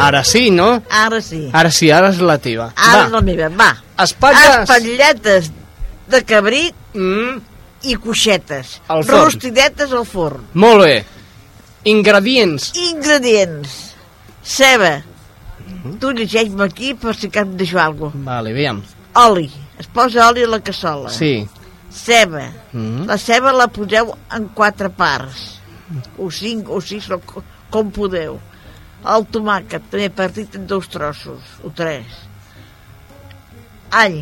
Ara sí, no? Ara sí. Ara sí, ara és la teva. Ara és Va, la meva. Va. espatlles... Espatlletes de cabrit Mm, i coixetes. Al forn. Rostidetes al forn. molt bé. Ingredients. Ingredients. Ceba. Mhm. Tu llegeix-me aquí per si em deixo alguna cosa. Vale, aviam. Oli. Es posa oli a la cassola. Sí. Ceba. Mm. La ceba la poseu en quatre parts. O cinc, o sis, o co- com podeu. El tomàquet, també partit en dos trossos, o tres. All.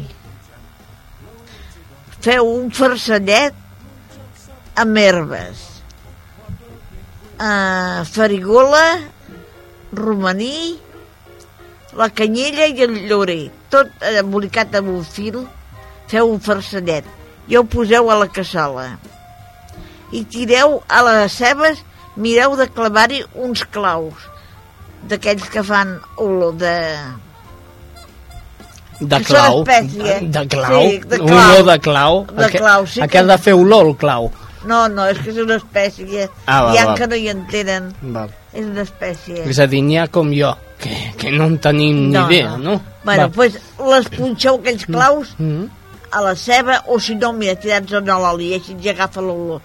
Feu un farcellet amb herbes. Uh, farigola, romaní, la canyella i el llorer. Tot embolicat amb un fil. Feu un farcellet i ho poseu a la cassola. I tireu a les cebes, mireu de clavar-hi uns claus, d'aquells que fan olor de... De clau. De clau. Sí, de clau. olor de clau. De clau, sí Aquest que- ha de fer olor, el clau. No, no, és que és una espècie. Ah, va, Hi ha va. que no hi entenen. Val. És una espècie. És a dir, n'hi ha com jo, que, que no en tenim ni idea, no? Bueno, Va. doncs pues, les punxeu aquells claus Mm. a la ceba o si no, mira, tirats en l'oli i així ja agafa l'olor.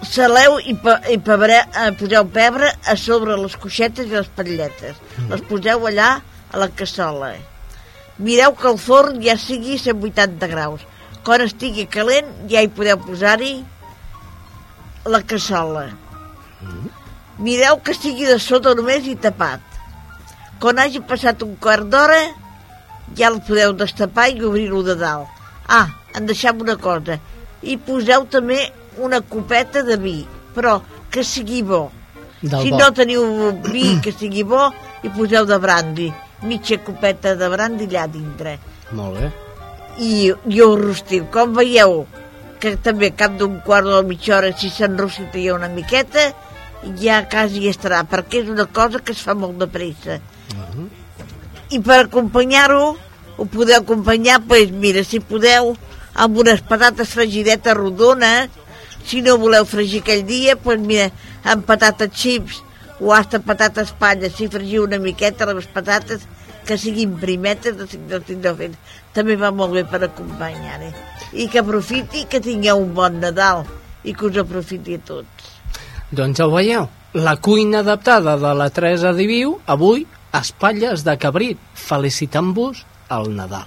Saleu i, pe i pebre, eh, poseu pebre a sobre les coixetes i les patlletes. Les poseu allà a la cassola. Mireu que el forn ja sigui a 180 graus. Quan estigui calent ja hi podeu posar-hi la cassola. Mireu que estigui de sota només i tapat. Quan hagi passat un quart d'hora ja el podeu destapar i obrir-lo de dalt. Ah, en deixem una cosa. I poseu també una copeta de vi, però que sigui bo. Del si bo. no teniu vi que sigui bo, hi poseu de brandy. Mitja copeta de brandy allà dintre. Molt bé. I, i ho rostiu. Com veieu que també cap d'un quart o mitja hora, si s'enrossita una miqueta, ja quasi estarà, perquè és una cosa que es fa molt de pressa. I per acompanyar-ho, ho podeu acompanyar, doncs mira, si podeu, amb unes patates fregidetes rodones, si no voleu fregir aquell dia, doncs mira, amb patates xips o hasta patates palles, si fregiu una miqueta les patates, que siguin primetes, no siguin- no tindreu fet. També va molt bé per acompanyar-hi. I que aprofiti, que tingueu un bon Nadal i que us aprofiti a tots. Doncs ho veieu. La cuina adaptada de la Teresa Diviu, avui, espatlles de cabrit, felicitant-vos el Nadal.